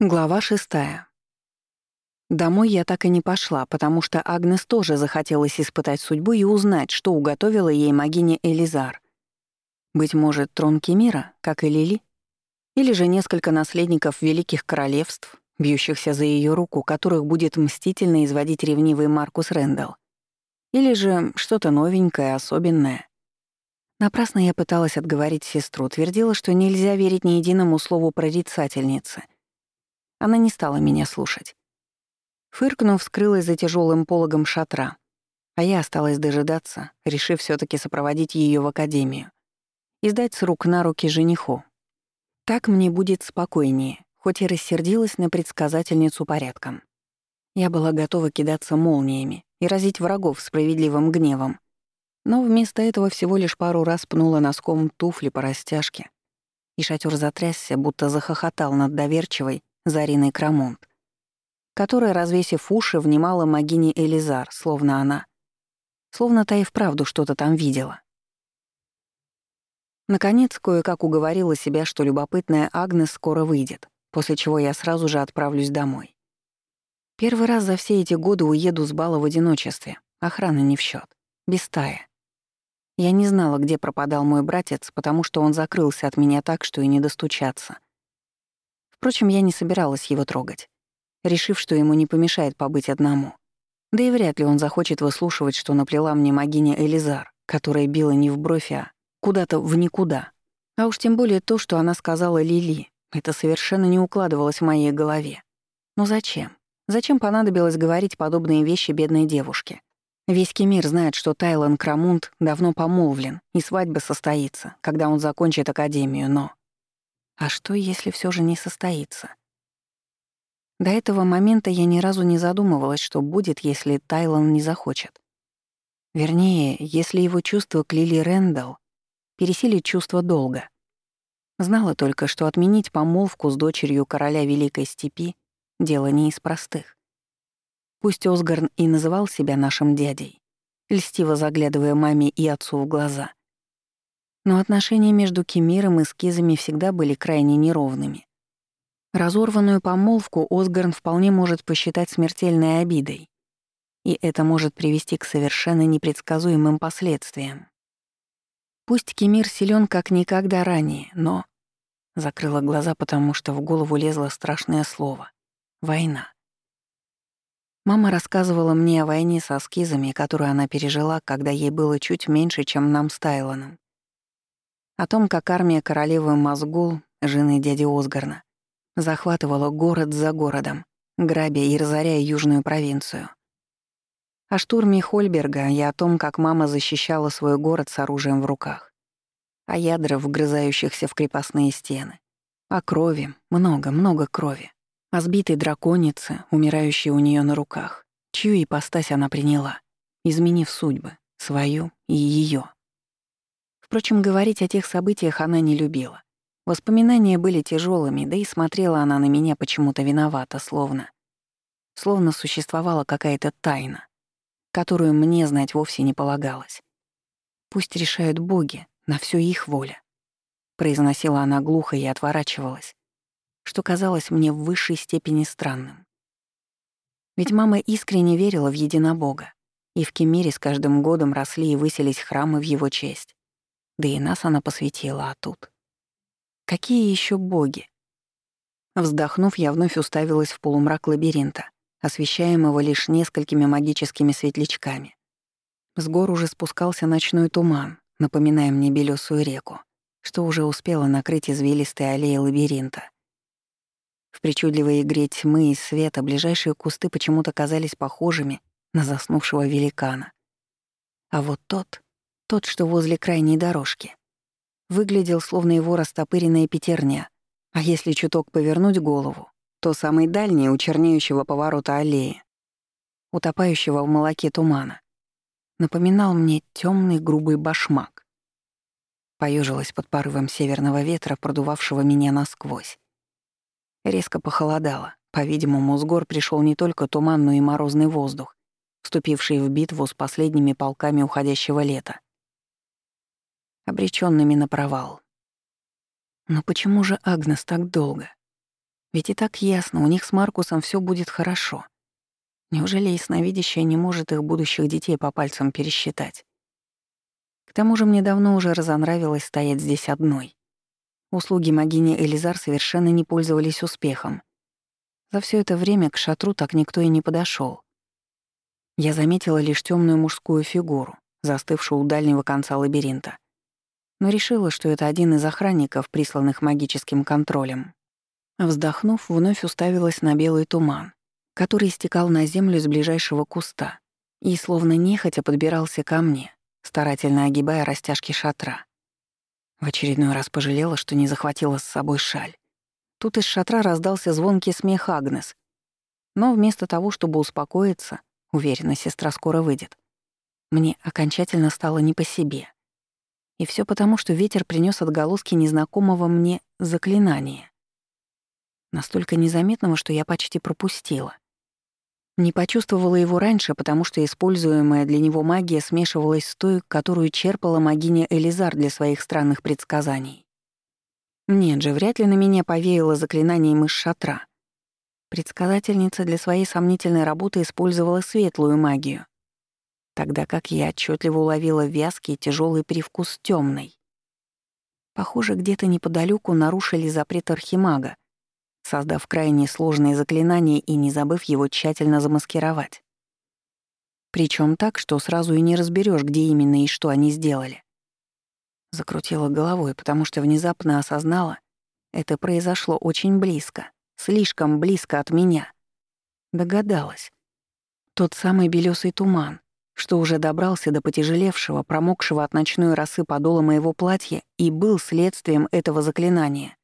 Глава шестая. Домой я так и не пошла, потому что Агнес тоже захотелось испытать судьбу и узнать, что уготовила ей могиня Элизар. Быть может, трон Кемира, как и Лили? Или же несколько наследников великих королевств, бьющихся за ее руку, которых будет мстительно изводить ревнивый Маркус Рэндалл? Или же что-то новенькое, особенное? Напрасно я пыталась отговорить сестру, твердила, что нельзя верить ни единому слову прорицательницы — она не стала меня слушать. Фыркнув, скрылась за тяжелым пологом шатра, а я осталась дожидаться, решив все таки сопроводить ее в академию и сдать с рук на руки жениху. Так мне будет спокойнее, хоть и рассердилась на предсказательницу порядком. Я была готова кидаться молниями и разить врагов справедливым гневом, но вместо этого всего лишь пару раз пнула носком туфли по растяжке, и шатер затрясся, будто захохотал над доверчивой, Зариной Крамонт, которая, развесив уши, внимала могине Элизар, словно она. Словно та и вправду что-то там видела. Наконец, кое-как уговорила себя, что любопытная Агнес скоро выйдет, после чего я сразу же отправлюсь домой. Первый раз за все эти годы уеду с бала в одиночестве, охрана не в счет, без стая. Я не знала, где пропадал мой братец, потому что он закрылся от меня так, что и не достучаться — Впрочем, я не собиралась его трогать, решив, что ему не помешает побыть одному. Да и вряд ли он захочет выслушивать, что наплела мне магиня Элизар, которая била не в бровь, а куда-то в никуда. А уж тем более то, что она сказала Лили, это совершенно не укладывалось в моей голове. Но зачем? Зачем понадобилось говорить подобные вещи бедной девушке? Весь Кемир знает, что Тайлан Крамунд давно помолвлен, и свадьба состоится, когда он закончит академию, но... А что, если все же не состоится? До этого момента я ни разу не задумывалась, что будет, если Тайлан не захочет. Вернее, если его чувство к Лили Рэндалл пересилит чувство долга. Знала только, что отменить помолвку с дочерью короля Великой Степи — дело не из простых. Пусть Осгарн и называл себя нашим дядей, льстиво заглядывая маме и отцу в глаза, но отношения между Кемиром и Скизами всегда были крайне неровными. Разорванную помолвку Осгарн вполне может посчитать смертельной обидой, и это может привести к совершенно непредсказуемым последствиям. Пусть Кемир силен как никогда ранее, но... Закрыла глаза, потому что в голову лезло страшное слово — война. Мама рассказывала мне о войне со скизами, которую она пережила, когда ей было чуть меньше, чем нам с Тайлоном. О том, как армия королевы Мазгул, жены дяди Осгарна, захватывала город за городом, грабя и разоряя южную провинцию. О штурме Хольберга и о том, как мама защищала свой город с оружием в руках. О ядрах, вгрызающихся в крепостные стены. О крови, много-много крови. О сбитой драконице, умирающей у нее на руках, чью ипостась она приняла, изменив судьбы, свою и ее. Впрочем, говорить о тех событиях она не любила. Воспоминания были тяжелыми, да и смотрела она на меня почему-то виновата, словно... Словно существовала какая-то тайна, которую мне знать вовсе не полагалось. Пусть решают боги, на все их воля. Произносила она глухо и отворачивалась, что казалось мне в высшей степени странным. Ведь мама искренне верила в единобога, и в Кемире с каждым годом росли и выселись храмы в его честь. Да и нас она посвятила, а тут... Какие еще боги? Вздохнув, я вновь уставилась в полумрак лабиринта, освещаемого лишь несколькими магическими светлячками. С гор уже спускался ночной туман, напоминая мне белесую реку, что уже успела накрыть извилистые аллеи лабиринта. В причудливой игре тьмы и света ближайшие кусты почему-то казались похожими на заснувшего великана. А вот тот тот, что возле крайней дорожки. Выглядел, словно его растопыренная пятерня, а если чуток повернуть голову, то самый дальний у чернеющего поворота аллеи, утопающего в молоке тумана, напоминал мне темный грубый башмак. Поежилась под порывом северного ветра, продувавшего меня насквозь. Резко похолодало. По-видимому, с гор пришел не только туман, но и морозный воздух, вступивший в битву с последними полками уходящего лета обречёнными на провал. Но почему же Агнес так долго? Ведь и так ясно, у них с Маркусом все будет хорошо. Неужели ясновидящая не может их будущих детей по пальцам пересчитать? К тому же мне давно уже разонравилось стоять здесь одной. Услуги могини Элизар совершенно не пользовались успехом. За все это время к шатру так никто и не подошел. Я заметила лишь темную мужскую фигуру, застывшую у дальнего конца лабиринта. Но решила, что это один из охранников, присланных магическим контролем. Вздохнув, вновь уставилась на белый туман, который стекал на землю с ближайшего куста и словно нехотя подбирался ко мне, старательно огибая растяжки шатра. В очередной раз пожалела, что не захватила с собой шаль. Тут из шатра раздался звонкий смех Агнес. Но вместо того, чтобы успокоиться, уверена, сестра скоро выйдет, мне окончательно стало не по себе. И все потому, что ветер принес отголоски незнакомого мне заклинания. Настолько незаметного, что я почти пропустила — не почувствовала его раньше, потому что используемая для него магия смешивалась с той, которую черпала магиня Элизар для своих странных предсказаний. Нет же, вряд ли на меня повеяло заклинанием из шатра. Предсказательница для своей сомнительной работы использовала светлую магию, тогда как я отчетливо уловила вязкий тяжелый привкус темной. Похоже, где-то неподалеку нарушили запрет архимага — создав крайне сложное заклинание и не забыв его тщательно замаскировать. Причем так, что сразу и не разберешь, где именно и что они сделали. Закрутила головой, потому что внезапно осознала, это произошло очень близко, слишком близко от меня. Догадалась. Тот самый белесый туман, что уже добрался до потяжелевшего, промокшего от ночной росы подола моего платья и был следствием этого заклинания.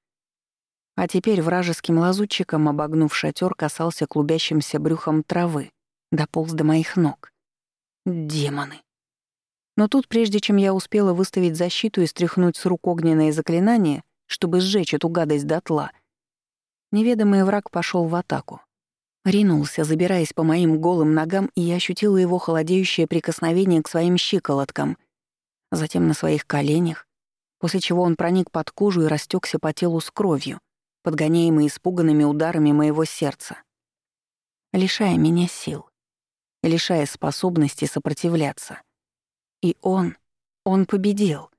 А теперь вражеским лазутчиком, обогнув шатер, касался клубящимся брюхом травы, дополз до моих ног. Демоны. Но тут, прежде чем я успела выставить защиту и стряхнуть с рук огненное заклинание, чтобы сжечь эту гадость дотла, неведомый враг пошел в атаку. Ринулся, забираясь по моим голым ногам, и я ощутила его холодеющее прикосновение к своим щиколоткам, затем на своих коленях, после чего он проник под кожу и растекся по телу с кровью, подгоняемый испуганными ударами моего сердца, лишая меня сил, лишая способности сопротивляться. И он, он победил.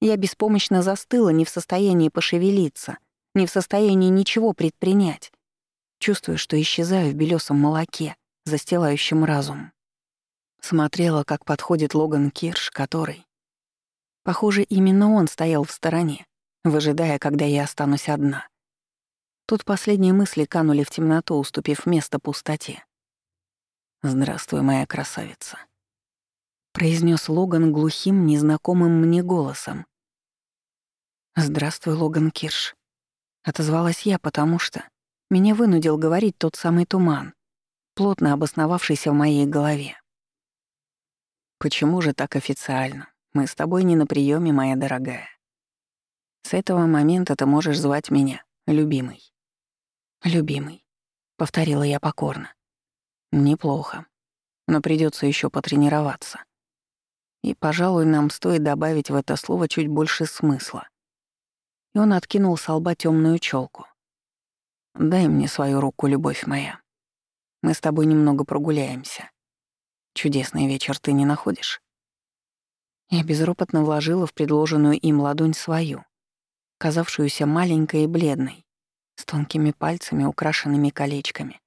Я беспомощно застыла, не в состоянии пошевелиться, не в состоянии ничего предпринять, чувствуя, что исчезаю в белесом молоке, застилающем разум. Смотрела, как подходит Логан Кирш, который... Похоже, именно он стоял в стороне, выжидая, когда я останусь одна. Тут последние мысли канули в темноту, уступив место пустоте. «Здравствуй, моя красавица», — произнес Логан глухим, незнакомым мне голосом. «Здравствуй, Логан Кирш», — отозвалась я, потому что меня вынудил говорить тот самый туман, плотно обосновавшийся в моей голове. «Почему же так официально? Мы с тобой не на приеме, моя дорогая. С этого момента ты можешь звать меня любимый. «Любимый», — повторила я покорно. «Неплохо, но придется еще потренироваться. И, пожалуй, нам стоит добавить в это слово чуть больше смысла». И он откинул с лба темную челку. «Дай мне свою руку, любовь моя. Мы с тобой немного прогуляемся. Чудесный вечер ты не находишь?» Я безропотно вложила в предложенную им ладонь свою, казавшуюся маленькой и бледной, с тонкими пальцами, украшенными колечками,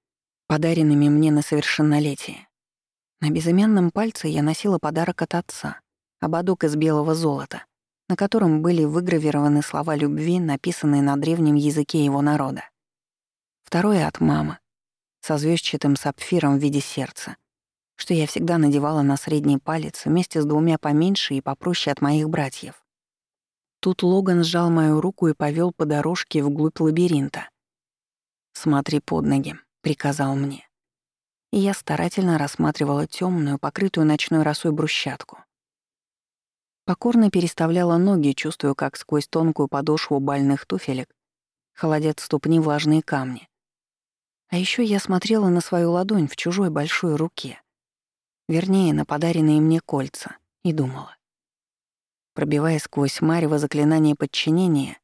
подаренными мне на совершеннолетие. На безымянном пальце я носила подарок от отца — ободок из белого золота, на котором были выгравированы слова любви, написанные на древнем языке его народа. Второе от мамы, со звездчатым сапфиром в виде сердца, что я всегда надевала на средний палец вместе с двумя поменьше и попроще от моих братьев. Тут Логан сжал мою руку и повел по дорожке вглубь лабиринта. «Смотри под ноги», — приказал мне. И я старательно рассматривала темную, покрытую ночной росой брусчатку. Покорно переставляла ноги, чувствуя, как сквозь тонкую подошву бальных туфелек холодят ступни влажные камни. А еще я смотрела на свою ладонь в чужой большой руке. Вернее, на подаренные мне кольца, и думала. Пробивая сквозь марево заклинание подчинения,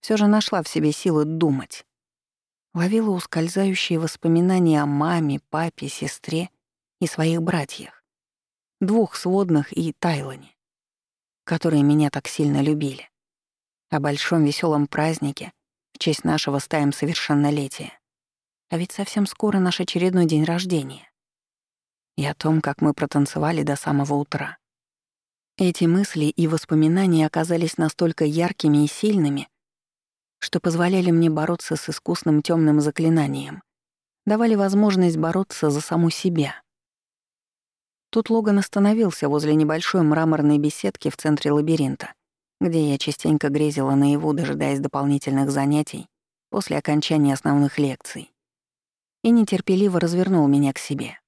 все же нашла в себе силы думать. ловила ускользающие воспоминания о маме, папе, сестре и своих братьях, двух сводных и Тайлане, которые меня так сильно любили, о большом веселом празднике в честь нашего стаем совершеннолетия. А ведь совсем скоро наш очередной день рождения. И о том, как мы протанцевали до самого утра. Эти мысли и воспоминания оказались настолько яркими и сильными, что позволяли мне бороться с искусным темным заклинанием, давали возможность бороться за саму себя. Тут Логан остановился возле небольшой мраморной беседки в центре лабиринта, где я частенько грезила наяву, дожидаясь дополнительных занятий после окончания основных лекций, и нетерпеливо развернул меня к себе.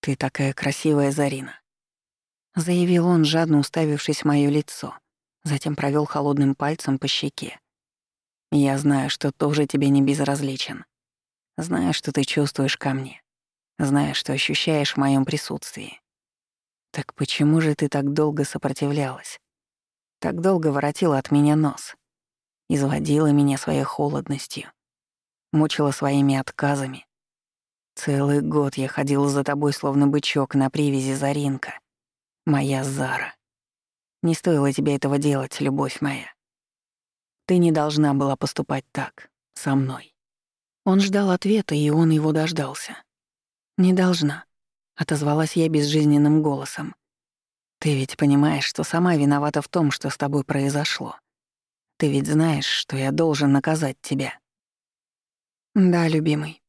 «Ты такая красивая, Зарина», — заявил он, жадно уставившись в моё лицо, затем провел холодным пальцем по щеке. «Я знаю, что тоже тебе не безразличен. Знаю, что ты чувствуешь ко мне. Знаю, что ощущаешь в моем присутствии. Так почему же ты так долго сопротивлялась? Так долго воротила от меня нос? Изводила меня своей холодностью? Мучила своими отказами? Целый год я ходил за тобой, словно бычок на привязи Заринка. Моя Зара. Не стоило тебе этого делать, любовь моя. Ты не должна была поступать так, со мной. Он ждал ответа, и он его дождался. «Не должна», — отозвалась я безжизненным голосом. «Ты ведь понимаешь, что сама виновата в том, что с тобой произошло. Ты ведь знаешь, что я должен наказать тебя». «Да, любимый».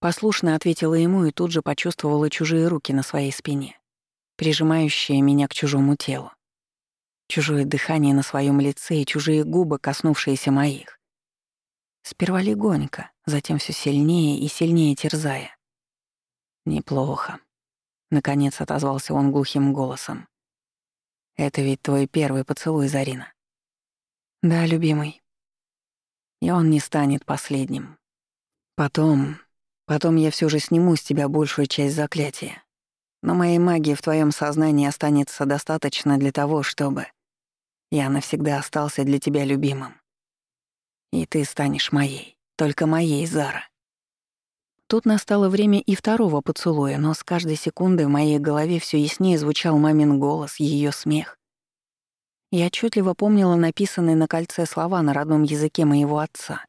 Послушно ответила ему и тут же почувствовала чужие руки на своей спине прижимающее меня к чужому телу. Чужое дыхание на своем лице и чужие губы, коснувшиеся моих. Сперва легонько, затем все сильнее и сильнее терзая. «Неплохо», — наконец отозвался он глухим голосом. «Это ведь твой первый поцелуй, Зарина». «Да, любимый». И он не станет последним. Потом, потом я все же сниму с тебя большую часть заклятия. Но моей магии в твоем сознании останется достаточно для того, чтобы я навсегда остался для тебя любимым. И ты станешь моей, только моей, Зара. Тут настало время и второго поцелуя, но с каждой секунды в моей голове все яснее звучал мамин голос, ее смех. Я отчетливо помнила написанные на кольце слова на родном языке моего отца,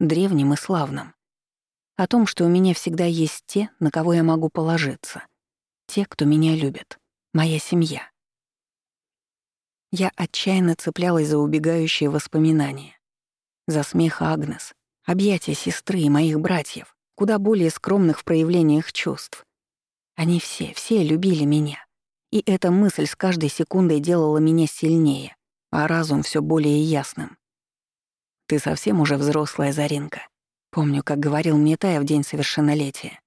древним и славным, о том, что у меня всегда есть те, на кого я могу положиться — те, кто меня любит, моя семья. Я отчаянно цеплялась за убегающие воспоминания, за смех Агнес, объятия сестры и моих братьев, куда более скромных в проявлениях чувств. Они все, все любили меня. И эта мысль с каждой секундой делала меня сильнее, а разум все более ясным. «Ты совсем уже взрослая, Заринка», Помню, как говорил мне Тая в день совершеннолетия.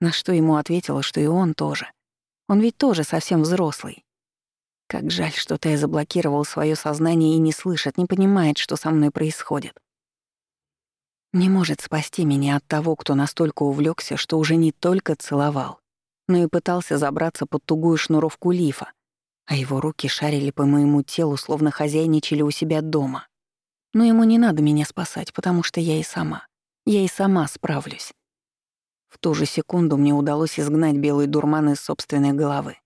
На что ему ответила, что и он тоже. Он ведь тоже совсем взрослый. Как жаль, что Тэй заблокировал свое сознание и не слышит, не понимает, что со мной происходит. Не может спасти меня от того, кто настолько увлекся, что уже не только целовал, но и пытался забраться под тугую шнуровку лифа, а его руки шарили по моему телу, словно хозяйничали у себя дома. Но ему не надо меня спасать, потому что я и сама. Я и сама справлюсь. В ту же секунду мне удалось изгнать белый дурман из собственной головы.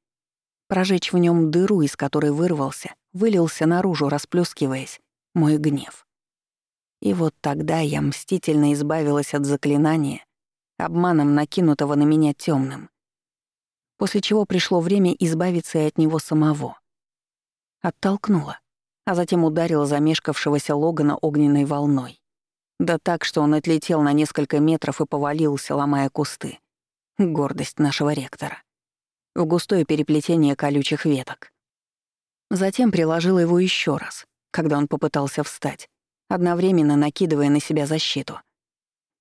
Прожечь в нем дыру, из которой вырвался, вылился наружу, расплескиваясь, мой гнев. И вот тогда я мстительно избавилась от заклинания, обманом накинутого на меня темным. После чего пришло время избавиться и от него самого. Оттолкнула, а затем ударила замешкавшегося Логана огненной волной. Да так, что он отлетел на несколько метров и повалился, ломая кусты. Гордость нашего ректора. В густое переплетение колючих веток. Затем приложила его еще раз, когда он попытался встать, одновременно накидывая на себя защиту.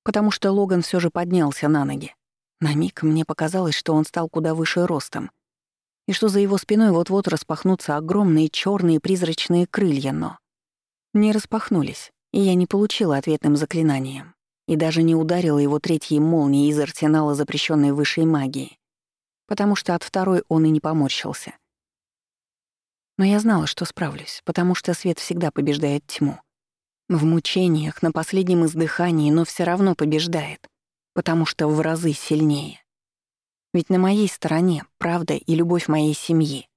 Потому что Логан все же поднялся на ноги. На миг мне показалось, что он стал куда выше ростом, и что за его спиной вот-вот распахнутся огромные черные призрачные крылья, но не распахнулись и я не получила ответным заклинанием, и даже не ударила его третьей молнией из арсенала запрещенной высшей магии, потому что от второй он и не поморщился. Но я знала, что справлюсь, потому что свет всегда побеждает тьму. В мучениях, на последнем издыхании, но все равно побеждает, потому что в разы сильнее. Ведь на моей стороне правда и любовь моей семьи,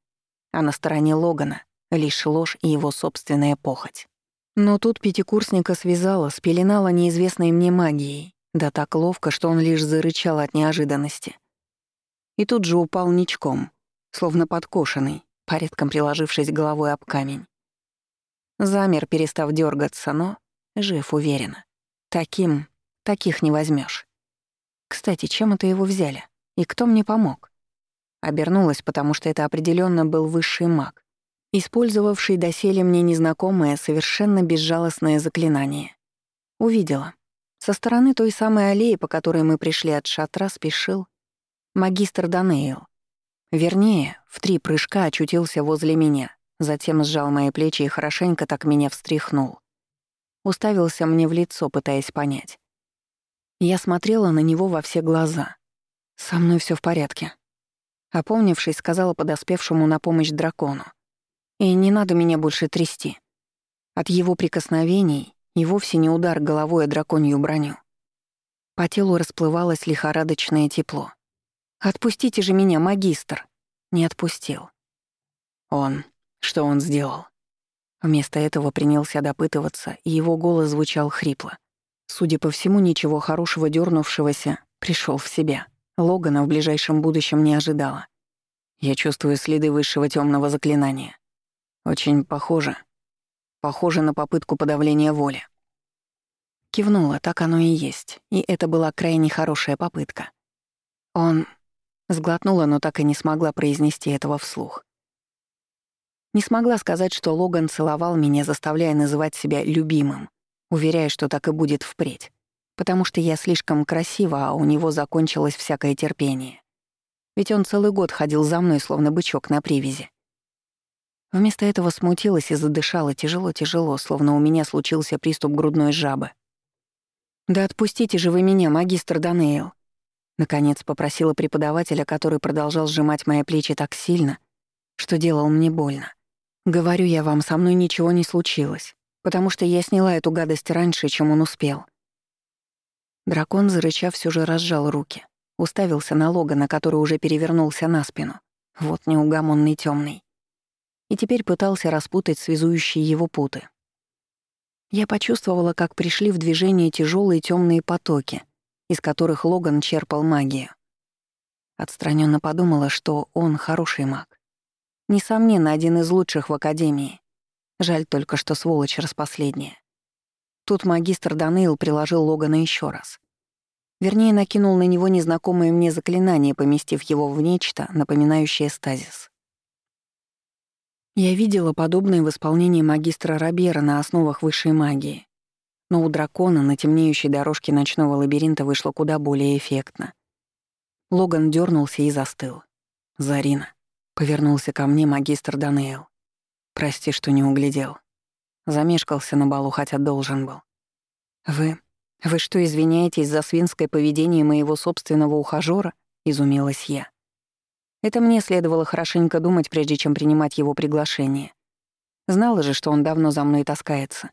а на стороне Логана — лишь ложь и его собственная похоть. Но тут пятикурсника связала, спеленала неизвестной мне магией, да так ловко, что он лишь зарычал от неожиданности. И тут же упал ничком, словно подкошенный, порядком приложившись головой об камень. Замер, перестав дергаться, но жив уверенно. Таким, таких не возьмешь. Кстати, чем это его взяли? И кто мне помог? Обернулась, потому что это определенно был высший маг, использовавший доселе мне незнакомое, совершенно безжалостное заклинание. Увидела. Со стороны той самой аллеи, по которой мы пришли от шатра, спешил магистр Данейл. Вернее, в три прыжка очутился возле меня, затем сжал мои плечи и хорошенько так меня встряхнул. Уставился мне в лицо, пытаясь понять. Я смотрела на него во все глаза. «Со мной все в порядке», Опомнившись, сказала подоспевшему на помощь дракону. «И не надо меня больше трясти». От его прикосновений и вовсе не удар головой о драконью броню. По телу расплывалось лихорадочное тепло. «Отпустите же меня, магистр!» Не отпустил. Он... Что он сделал? Вместо этого принялся допытываться, и его голос звучал хрипло. Судя по всему, ничего хорошего дернувшегося пришел в себя. Логана в ближайшем будущем не ожидала. Я чувствую следы высшего темного заклинания. Очень похоже. Похоже на попытку подавления воли. Кивнула, так оно и есть, и это была крайне хорошая попытка. Он сглотнула, но так и не смогла произнести этого вслух. Не смогла сказать, что Логан целовал меня, заставляя называть себя любимым, уверяя, что так и будет впредь потому что я слишком красива, а у него закончилось всякое терпение. Ведь он целый год ходил за мной, словно бычок на привязи. Вместо этого смутилась и задышала тяжело-тяжело, словно у меня случился приступ грудной жабы. «Да отпустите же вы меня, магистр Данейл!» Наконец попросила преподавателя, который продолжал сжимать мои плечи так сильно, что делал мне больно. «Говорю я вам, со мной ничего не случилось, потому что я сняла эту гадость раньше, чем он успел. Дракон, зарычав, все же разжал руки. Уставился на Логана, который уже перевернулся на спину. Вот неугомонный темный. И теперь пытался распутать связующие его путы. Я почувствовала, как пришли в движение тяжелые темные потоки, из которых Логан черпал магию. Отстраненно подумала, что он хороший маг. Несомненно, один из лучших в Академии. Жаль только, что сволочь распоследняя. Тут магистр Данейл приложил Логана еще раз. Вернее, накинул на него незнакомое мне заклинание, поместив его в нечто, напоминающее стазис. Я видела подобное в исполнении магистра Робера на основах высшей магии. Но у дракона на темнеющей дорожке ночного лабиринта вышло куда более эффектно. Логан дернулся и застыл. «Зарина», — повернулся ко мне магистр Данейл. «Прости, что не углядел. Замешкался на балу, хотя должен был. «Вы... вы что, извиняетесь за свинское поведение моего собственного ухажёра?» — изумилась я. Это мне следовало хорошенько думать, прежде чем принимать его приглашение. Знала же, что он давно за мной таскается.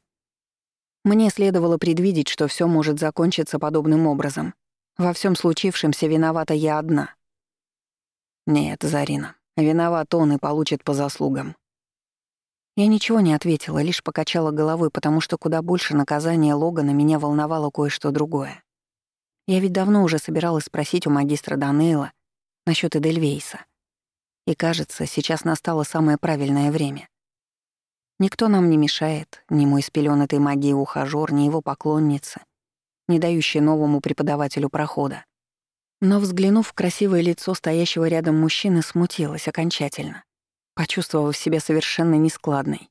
Мне следовало предвидеть, что все может закончиться подобным образом. Во всем случившемся виновата я одна. Нет, Зарина, виноват он и получит по заслугам. Я ничего не ответила, лишь покачала головой, потому что куда больше наказания Логана меня волновало кое-что другое. Я ведь давно уже собиралась спросить у магистра Данейла насчет Эдельвейса. И кажется, сейчас настало самое правильное время. Никто нам не мешает, ни мой спелёнатый магией ухажёр, ни его поклонница, не дающий новому преподавателю прохода. Но, взглянув в красивое лицо стоящего рядом мужчины, смутилась окончательно почувствовав себя совершенно нескладной.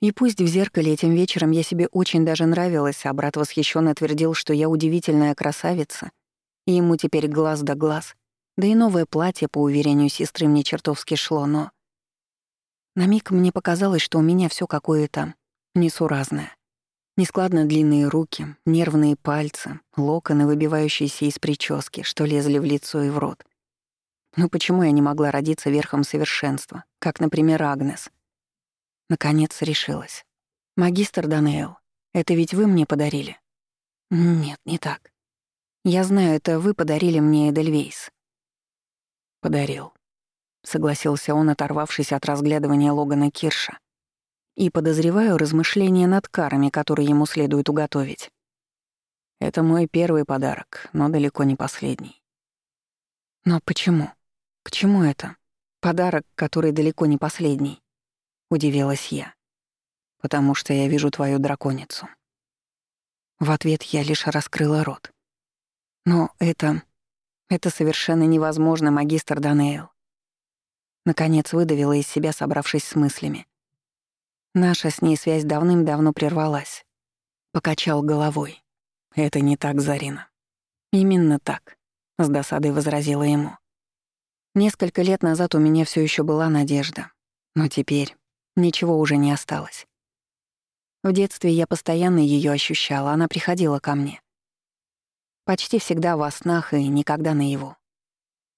И пусть в зеркале этим вечером я себе очень даже нравилась, а брат восхищенно твердил, что я удивительная красавица, и ему теперь глаз да глаз, да и новое платье, по уверению сестры, мне чертовски шло, но... На миг мне показалось, что у меня все какое-то несуразное. Нескладно длинные руки, нервные пальцы, локоны, выбивающиеся из прически, что лезли в лицо и в рот. Но почему я не могла родиться верхом совершенства, как, например, Агнес? Наконец решилась. «Магистр Данейл, Это ведь вы мне подарили?» «Нет, не так. Я знаю, это вы подарили мне Эдельвейс». «Подарил», — согласился он, оторвавшись от разглядывания Логана Кирша. «И подозреваю размышления над карами, которые ему следует уготовить. Это мой первый подарок, но далеко не последний». «Но почему? К чему это? Подарок, который далеко не последний?» — удивилась я. «Потому что я вижу твою драконицу». В ответ я лишь раскрыла рот. «Но это... это совершенно невозможно, магистр Данейл. Наконец выдавила из себя, собравшись с мыслями. Наша с ней связь давным-давно прервалась. Покачал головой. «Это не так, Зарина». «Именно так», — с досадой возразила ему. «Несколько лет назад у меня все еще была надежда, но теперь ничего уже не осталось. В детстве я постоянно ее ощущала, она приходила ко мне. Почти всегда во снах и никогда наяву.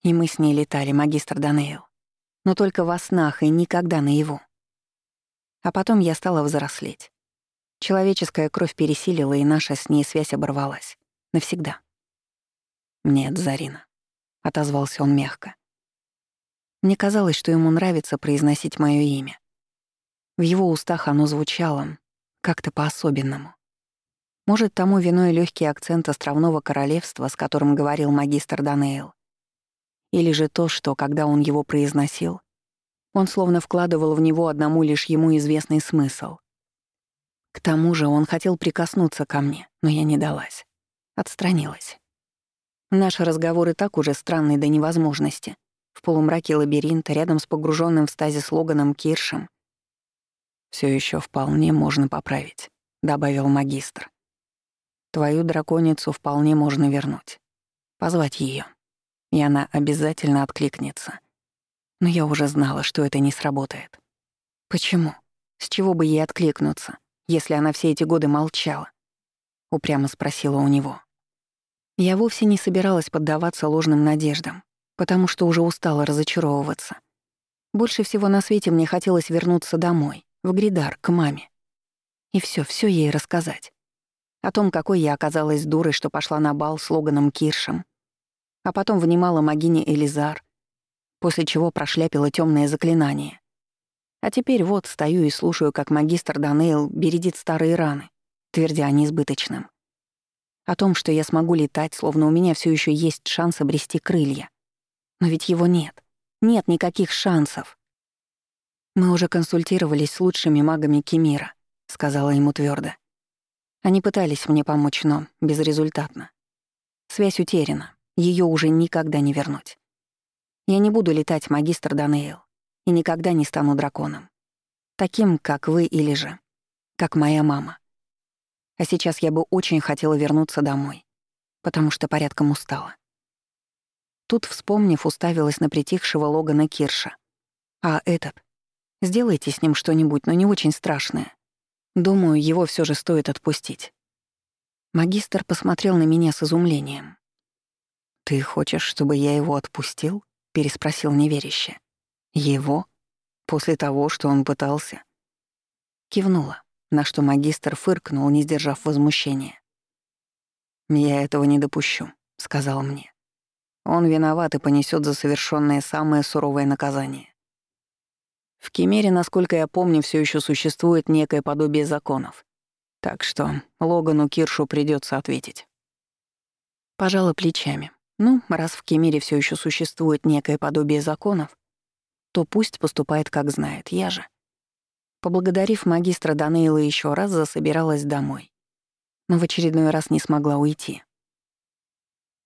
И мы с ней летали, магистр Данейл но только во снах и никогда наяву. А потом я стала взрослеть. Человеческая кровь пересилила, и наша с ней связь оборвалась. Навсегда. «Нет, Зарина», — отозвался он мягко. Мне казалось, что ему нравится произносить моё имя. В его устах оно звучало как-то по-особенному. Может, тому виной легкий акцент островного королевства, с которым говорил магистр Данейл. Или же то, что, когда он его произносил, он словно вкладывал в него одному лишь ему известный смысл. К тому же он хотел прикоснуться ко мне, но я не далась. Отстранилась. Наш разговор и так уже странный до невозможности. В полумраке лабиринта, рядом с погруженным в стазис Логаном Киршем. Все еще вполне можно поправить», — добавил магистр. «Твою драконицу вполне можно вернуть. Позвать ее и она обязательно откликнется. Но я уже знала, что это не сработает. Почему? С чего бы ей откликнуться, если она все эти годы молчала? Упрямо спросила у него. Я вовсе не собиралась поддаваться ложным надеждам, потому что уже устала разочаровываться. Больше всего на свете мне хотелось вернуться домой, в Гридар, к маме. И все, все ей рассказать. О том, какой я оказалась дурой, что пошла на бал с Логаном Киршем, а потом внимала магине Элизар, после чего прошляпила темное заклинание. А теперь вот стою и слушаю, как магистр Данейл бередит старые раны, твердя о неизбыточном. О том, что я смогу летать, словно у меня все еще есть шанс обрести крылья. Но ведь его нет. Нет никаких шансов. «Мы уже консультировались с лучшими магами Кемира», — сказала ему твердо. Они пытались мне помочь, но безрезультатно. Связь утеряна. Ее уже никогда не вернуть. Я не буду летать, магистр Данейл, и никогда не стану драконом. Таким, как вы или же, как моя мама. А сейчас я бы очень хотела вернуться домой, потому что порядком устала. Тут, вспомнив, уставилась на притихшего Логана Кирша. А этот? Сделайте с ним что-нибудь, но не очень страшное. Думаю, его все же стоит отпустить. Магистр посмотрел на меня с изумлением. «Ты хочешь, чтобы я его отпустил?» — переспросил неверяще. «Его? После того, что он пытался?» Кивнула, на что магистр фыркнул, не сдержав возмущения. «Я этого не допущу», — сказал мне. «Он виноват и понесет за совершенное самое суровое наказание. В Кемере, насколько я помню, все еще существует некое подобие законов. Так что Логану Киршу придется ответить». Пожала плечами, ну, раз в Кемире все еще существует некое подобие законов, то пусть поступает как знает, я же. Поблагодарив магистра Данейла еще раз, засобиралась домой. Но в очередной раз не смогла уйти.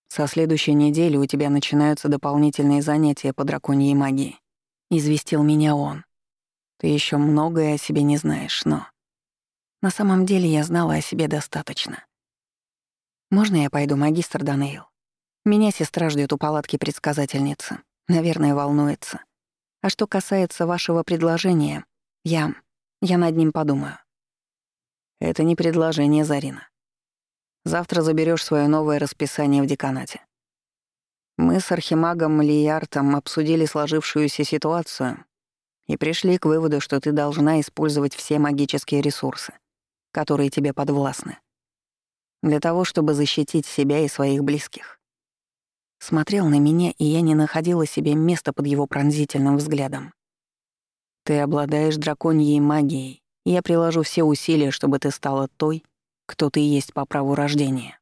«Со следующей недели у тебя начинаются дополнительные занятия по драконьей магии», — известил меня он. «Ты еще многое о себе не знаешь, но...» На самом деле я знала о себе достаточно. «Можно я пойду, магистр Данейл?» Меня сестра ждет у палатки предсказательницы. Наверное, волнуется. А что касается вашего предложения, я... я над ним подумаю. Это не предложение, Зарина. Завтра заберешь свое новое расписание в деканате. Мы с архимагом Лияртом обсудили сложившуюся ситуацию и пришли к выводу, что ты должна использовать все магические ресурсы. которые тебе подвластны. Для того, чтобы защитить себя и своих близких. Смотрел на меня, и я не находила себе места под его пронзительным взглядом. Ты обладаешь драконьей магией, и я приложу все усилия, чтобы ты стала той, кто ты есть по праву рождения.